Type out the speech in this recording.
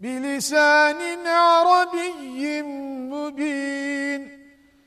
بلسان عربي